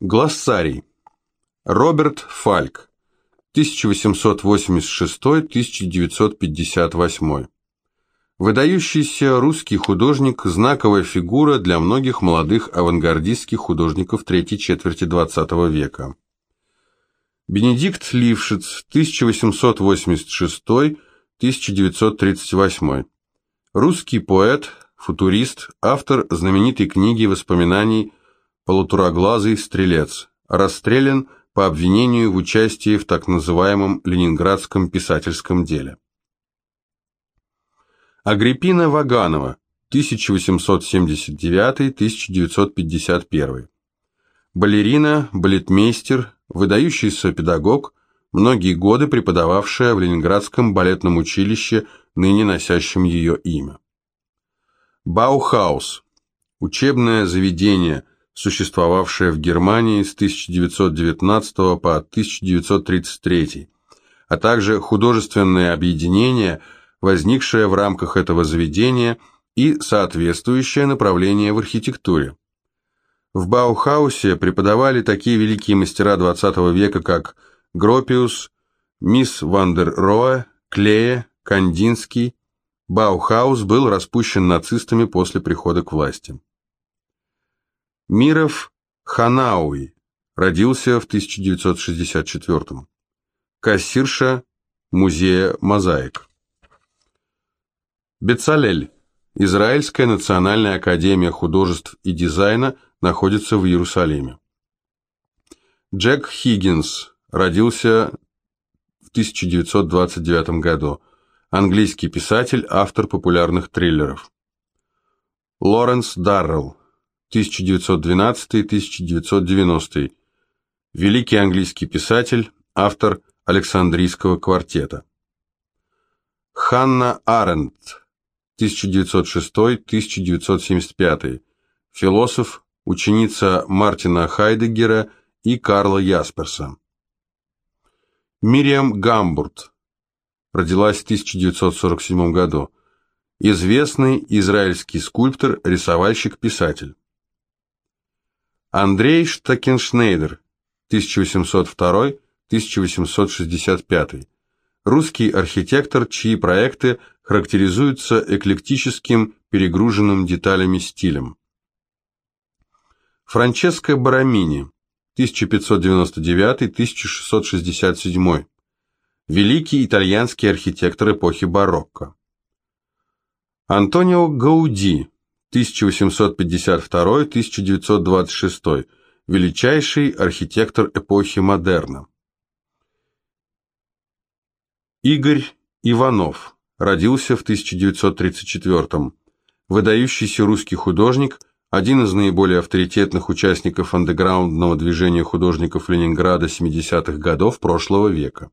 Глоссарий. Роберт Фальк. 1886-1958. Выдающийся русский художник, знаковая фигура для многих молодых авангардистских художников третьей четверти XX века. Бенедикт Лившиц, 1886-1938. Русский поэт, футурист, автор знаменитой книги воспоминаний «Полутуроглазый стрелец», расстрелян по обвинению в участии в так называемом ленинградском писательском деле. Агриппина Ваганова, 1879-1951. Балерина, балетмейстер, выдающийся педагог, многие годы преподававшая в Ленинградском балетном училище, ныне носящем ее имя. Баухаус – учебное заведение, существовавшее в Германии с 1919 по 1933, а также художественное объединение – возникшее в рамках этого заведения и соответствующее направление в архитектуре. В Баухаусе преподавали такие великие мастера XX века, как Гропиус, Мис ван дер Роэ, Клее, Кандинский. Баухаус был распущен нацистами после прихода к власти. Миров Ханауи родился в 1964 -м. Кассирша музея мозаик. Бецалель. Израильская национальная академия художеств и дизайна находится в Иерусалиме. Джек Хиггинс родился в 1929 году. Английский писатель, автор популярных триллеров. Лоренс Даррелл, 1912-1990. Великий английский писатель, автор Александрийского квартета. Ханна Аренд, 1906-1975, философ, ученица Мартина Хайдеггера и Карла Ясперса. Мириам Гамбурт, родилась в 1947 году, известный израильский скульптор, рисовальщик, писатель. Андрей Штакеншнейдер, 1802-1865, русский архитектор, чьи проекты характеризуются эклектическим, перегруженным деталями стилем. Франческо Барамини, 1599-1667, великий итальянский архитектор эпохи барокко. Антонио Гауди, 1852-1926, величайший архитектор эпохи модерна. Игорь Иванов родился в 1934-м. Выдающийся русский художник, один из наиболее авторитетных участников андеграундного движения художников Ленинграда 70-х годов прошлого века.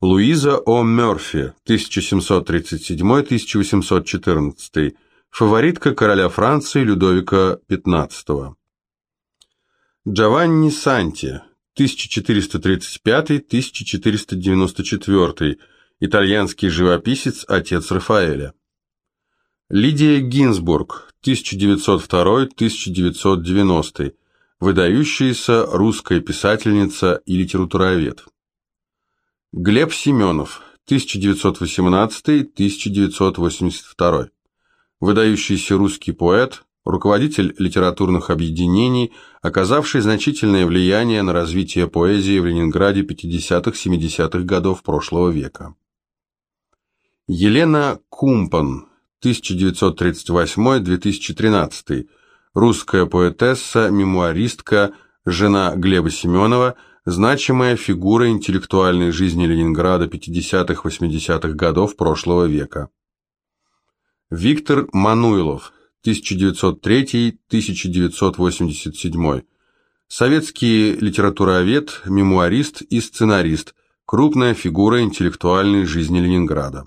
Луиза О. Мёрфи, 1737-1814, фаворитка короля Франции Людовика XV. Джованни Санти, 1435-1494, итальянский живописец, отец Рафаэля. Лидия Гинзбург, 1902-1990, выдающаяся русская писательница и литературовед. Глеб Семенов, 1918-1982, выдающийся русский поэт, руководитель литературных объединений, оказавший значительное влияние на развитие поэзии в Ленинграде 50-70-х годов прошлого века. Елена Кумпан, 1938-2013, русская поэтесса, мемуаристка, жена Глеба Семенова, значимая фигура интеллектуальной жизни Ленинграда 50-80-х годов прошлого века. Виктор Мануилов, 1903-1987. Советский литературовед, мемуарист и сценарист, крупная фигура интеллектуальной жизни Ленинграда.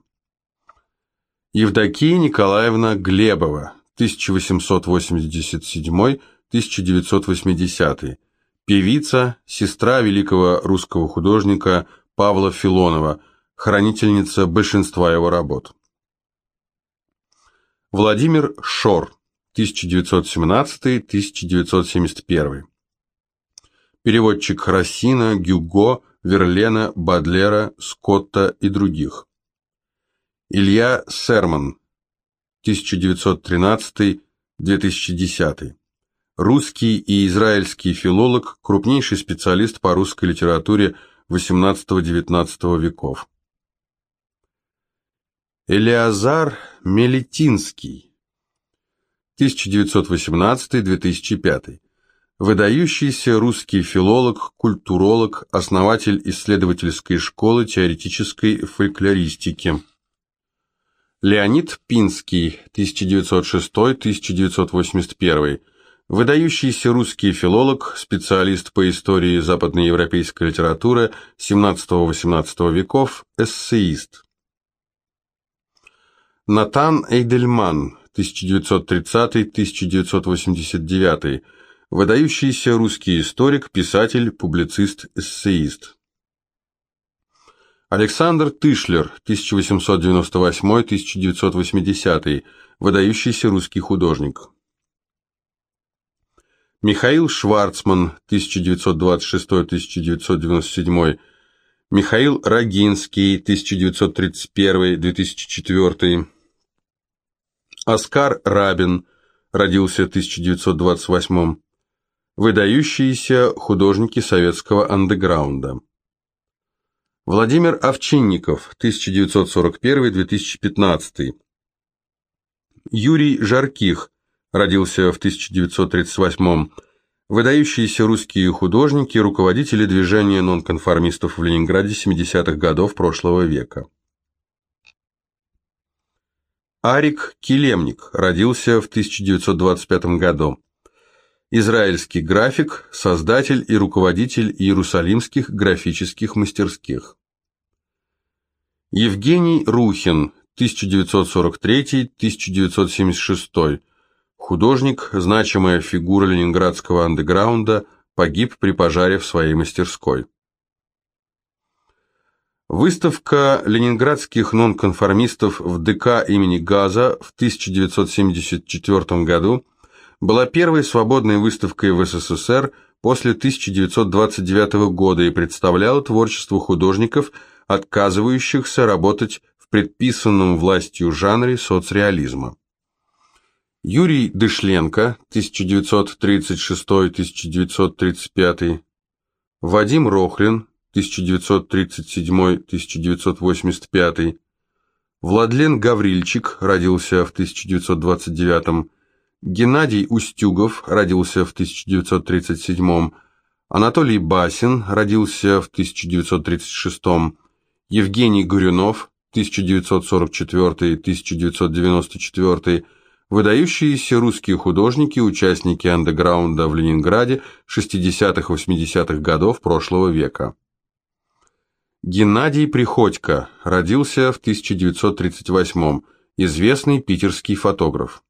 Евдокия Николаевна Глебова, 1887-1980, певица, сестра великого русского художника Павла Филонова, хранительница большинства его работ. Владимир Шор, 1917-1971. Переводчик Рассина, Гюго, Верлена, Бадлера, Скотта и других. Илья Серман, 1913-2010. Русский и израильский филолог, крупнейший специалист по русской литературе XVIII-XIX веков. Элиазар Мелетинский, 1918-2005. Выдающийся русский филолог, культуролог, основатель исследовательской школы теоретической фольклористики. Леонид Пинский, 1906-1981. Выдающийся русский филолог, специалист по истории западноевропейской литературы XVII-XVIII веков, эссеист. Натан Эйдельман, 1930-1989, выдающийся русский историк, писатель, публицист, эссеист. Александр Тышлер, 1898-1980, выдающийся русский художник. Михаил Шварцман, 1926-1997, Михаил Рогинский, 1931-2004, Оскар Рабин, родился в 1928 Выдающиеся художники советского андеграунда. Владимир Овчинников, 1941-2015. Юрий Жарких, родился в 1938 Выдающиеся русские художники, руководители движения нонконформистов в Ленинграде 70-х годов прошлого века. Арик Килемник родился в 1925 году. Израильский график, создатель и руководитель иерусалимских графических мастерских. Евгений Рухин, 1943-1976, художник, значимая фигура ленинградского андеграунда, погиб при пожаре в своей мастерской. Выставка ленинградских нонконформистов в ДК имени Газа в 1974 году была первой свободной выставкой в СССР после 1929 года и представляла творчество художников, отказывающихся работать в предписанном властью жанре соцреализма. Юрий Дышленко, 1936-1935, Вадим Рохлин, 1937-1985. Владлен Гаврильчик родился в 1929 Геннадий Устюгов родился в 1937 Анатолий Басин родился в 1936 Евгений Горюнов 1944-1994 выдающиеся русские художники, участники андеграунда в Ленинграде 60-80-х годов прошлого века. Геннадий Приходько родился в 1938 известный питерский фотограф.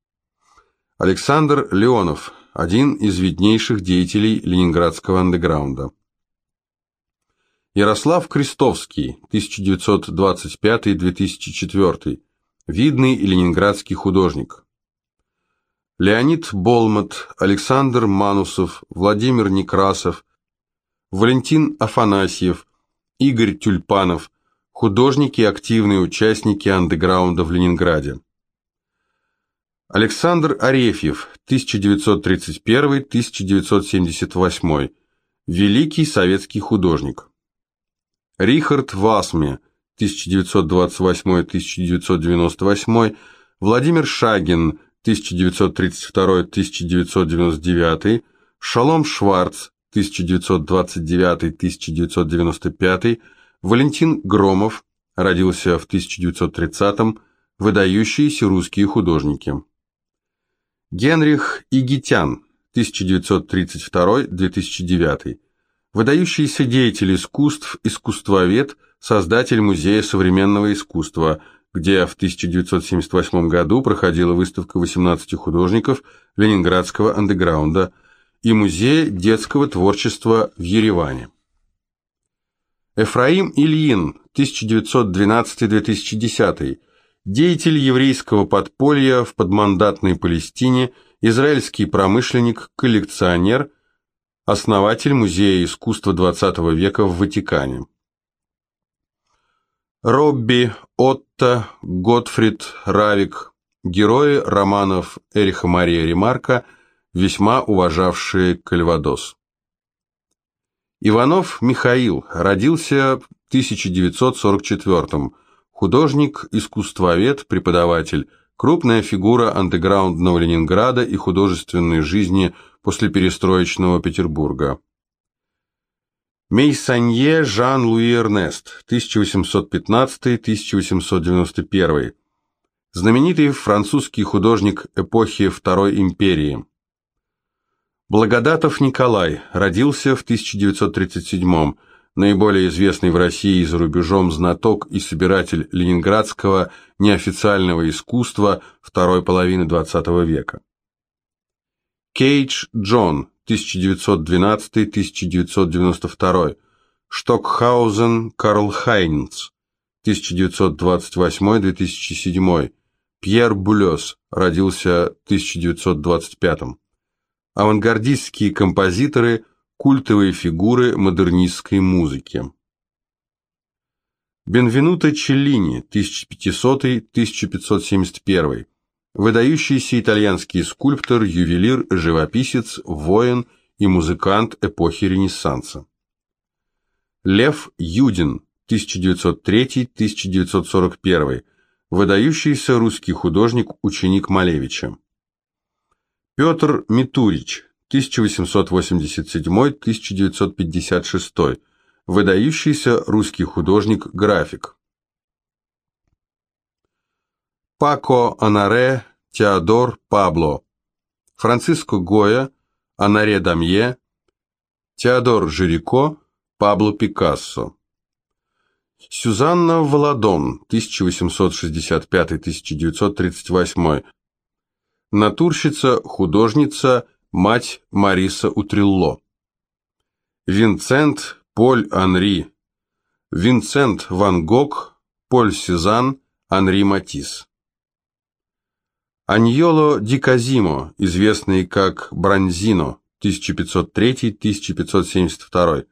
Александр Леонов, один из виднейших деятелей ленинградского андеграунда. Ярослав Крестовский, 1925-2004, видный ленинградский художник. Леонид Болмот, Александр Манусов, Владимир Некрасов, Валентин Афанасьев, Игорь Тюльпанов, художники и активные участники андеграунда в Ленинграде. Александр Арефьев, 1931-1978, великий советский художник. Рихард Васме, 1928-1998, Владимир Шагин, 1932-1999, Шалом Шварц, 1929-1995, Валентин Громов, родился в 1930-м, выдающиеся русские художники. Генрих Игитян, 1932-2009, выдающийся деятель искусств, искусствовед, создатель Музея современного искусства, где в 1978 году проходила выставка 18 художников ленинградского андеграунда – и Музея детского творчества в Ереване. Эфраим Ильин, 1912-2010, деятель еврейского подполья в подмандатной Палестине израильский промышленник, коллекционер, основатель Музея искусства XX века в Ватикане. Робби, Отто, Готфрид, Равик, герои романов Эриха Мария Ремарка, весьма уважавшие Кальвадос. Иванов Михаил родился в 1944 художник, искусствовед, преподаватель, крупная фигура андеграундного Ленинграда и художественной жизни после перестроечного Петербурга. Мейсанье Жан-Луи Эрнест, 1815-1891, знаменитый французский художник эпохи Второй империи. Благодатов Николай родился в 1937 наиболее известный в России и за рубежом знаток и собиратель ленинградского неофициального искусства второй половины XX века. Кейдж Джон, 1912-1992, Штокхаузен Карл Хайнц, 1928-2007, Пьер Булес, родился в 1925 авангардистские композиторы, культовые фигуры модернистской музыки. Бенвенуто Челлини, 1500-1571, выдающийся итальянский скульптор, ювелир, живописец, воин и музыкант эпохи Ренессанса. Лев Юдин, 1903-1941, выдающийся русский художник, ученик Малевича. Петр Митурич, 1887-1956, выдающийся русский художник-график. Пако Анаре Теодор Пабло, Франциско Гоя, Анаре Дамье, Теодор Жирико, Пабло Пикассо. Сюзанна Валадон, 1865-1938, натурщица, художница, мать Мариса Утрилло. Винсент Поль Анри, Винсент Ван Гог, Поль Сезанн, Анри Матисс. Аньоло Ди Казимо, известный как Бронзино, 1503-1572,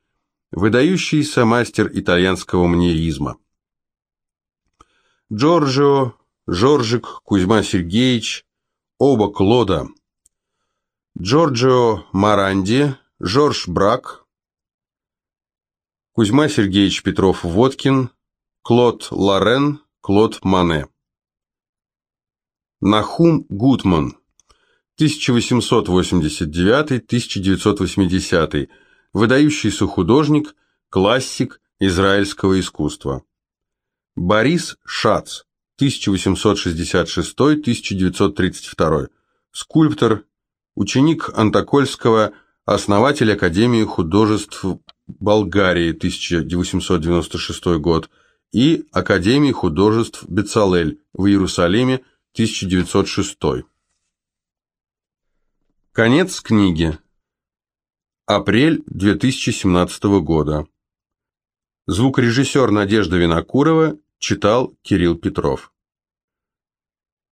выдающийся мастер итальянского манеризма. Джорджио, Жоржик, Кузьма Сергеевич, оба Клода, Джорджио Маранди, Жорж Брак, Кузьма Сергеевич Петров-Водкин, Клод Лорен, Клод Мане. Нахум Гутман, 1889-1980, выдающийся художник, классик израильского искусства. Борис Шац, 1866-1932, скульптор, ученик Антокольского, основатель Академии художеств Болгарии, 1896 год, и Академии художеств Бецалель в Иерусалиме, 1906. Конец книги. Апрель 2017 года. Звукорежиссер Надежда Винокурова читал Кирилл Петров.